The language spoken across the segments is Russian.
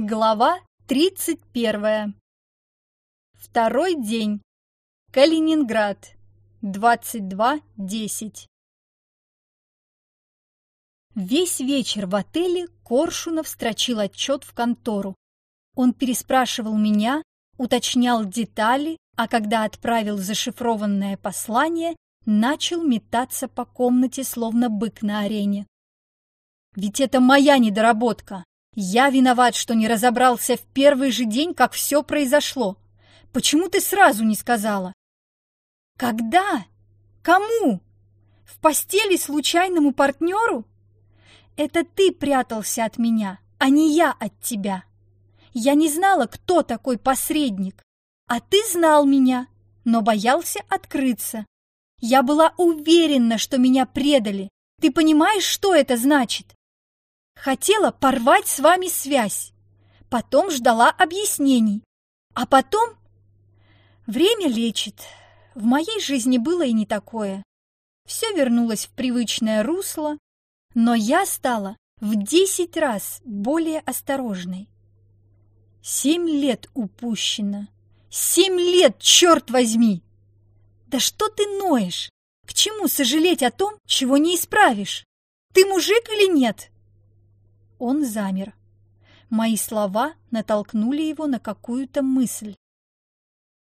Глава 31. Второй день. Калининград. 22.10. Весь вечер в отеле Коршунов строчил отчет в контору. Он переспрашивал меня, уточнял детали, а когда отправил зашифрованное послание, начал метаться по комнате, словно бык на арене. «Ведь это моя недоработка!» Я виноват, что не разобрался в первый же день, как все произошло. Почему ты сразу не сказала? Когда? Кому? В постели случайному партнеру? Это ты прятался от меня, а не я от тебя. Я не знала, кто такой посредник, а ты знал меня, но боялся открыться. Я была уверена, что меня предали. Ты понимаешь, что это значит? Хотела порвать с вами связь. Потом ждала объяснений. А потом... Время лечит. В моей жизни было и не такое. Все вернулось в привычное русло, но я стала в десять раз более осторожной. Семь лет упущено. Семь лет, черт возьми! Да что ты ноешь? К чему сожалеть о том, чего не исправишь? Ты мужик или нет? Он замер. Мои слова натолкнули его на какую-то мысль.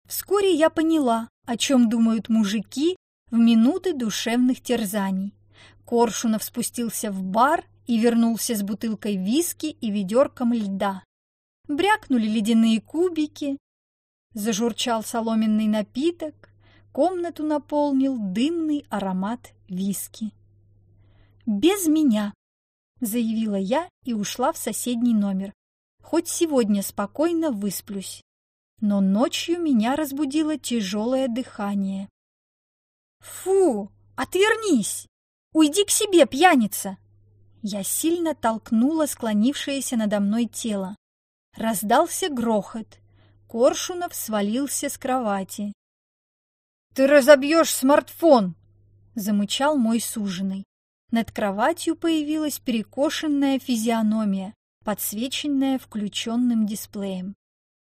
Вскоре я поняла, о чем думают мужики в минуты душевных терзаний. Коршунов спустился в бар и вернулся с бутылкой виски и ведерком льда. Брякнули ледяные кубики, зажурчал соломенный напиток, комнату наполнил дымный аромат виски. Без меня заявила я и ушла в соседний номер. Хоть сегодня спокойно высплюсь. Но ночью меня разбудило тяжелое дыхание. «Фу! Отвернись! Уйди к себе, пьяница!» Я сильно толкнула склонившееся надо мной тело. Раздался грохот. Коршунов свалился с кровати. «Ты разобьешь смартфон!» — замычал мой суженый. Над кроватью появилась перекошенная физиономия, подсвеченная включенным дисплеем.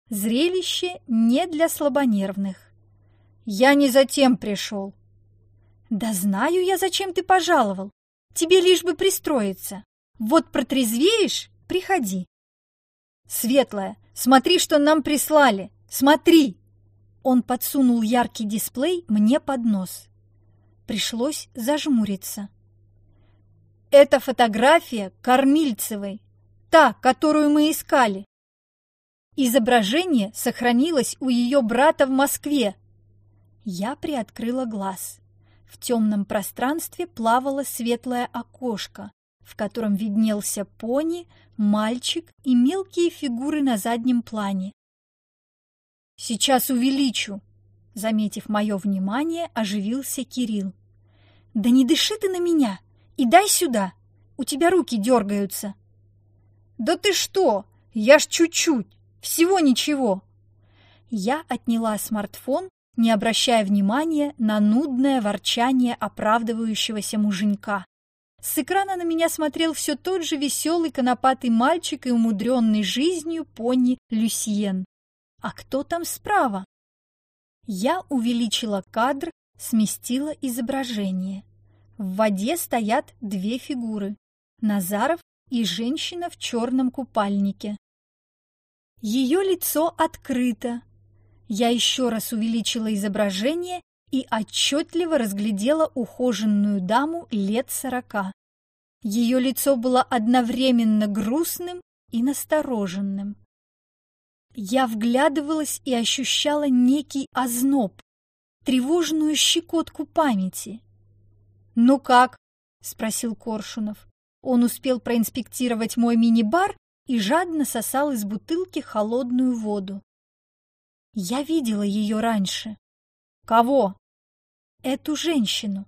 Зрелище не для слабонервных. «Я не затем пришел». «Да знаю я, зачем ты пожаловал. Тебе лишь бы пристроиться. Вот протрезвеешь — приходи». «Светлая, смотри, что нам прислали! Смотри!» Он подсунул яркий дисплей мне под нос. Пришлось зажмуриться. Это фотография Кормильцевой, та, которую мы искали. Изображение сохранилось у ее брата в Москве. Я приоткрыла глаз. В темном пространстве плавало светлое окошко, в котором виднелся пони, мальчик и мелкие фигуры на заднем плане. «Сейчас увеличу!» Заметив мое внимание, оживился Кирилл. «Да не дыши ты на меня! И дай сюда. У тебя руки дергаются». «Да ты что? Я ж чуть-чуть. Всего ничего». Я отняла смартфон, не обращая внимания на нудное ворчание оправдывающегося муженька. С экрана на меня смотрел все тот же веселый конопатый мальчик и умудренный жизнью пони Люсьен. А кто там справа? Я увеличила кадр, сместила изображение. В воде стоят две фигуры – Назаров и женщина в черном купальнике. Ее лицо открыто. Я еще раз увеличила изображение и отчетливо разглядела ухоженную даму лет сорока. Ее лицо было одновременно грустным и настороженным. Я вглядывалась и ощущала некий озноб, тревожную щекотку памяти. «Ну как?» – спросил Коршунов. Он успел проинспектировать мой мини-бар и жадно сосал из бутылки холодную воду. Я видела ее раньше. Кого? Эту женщину.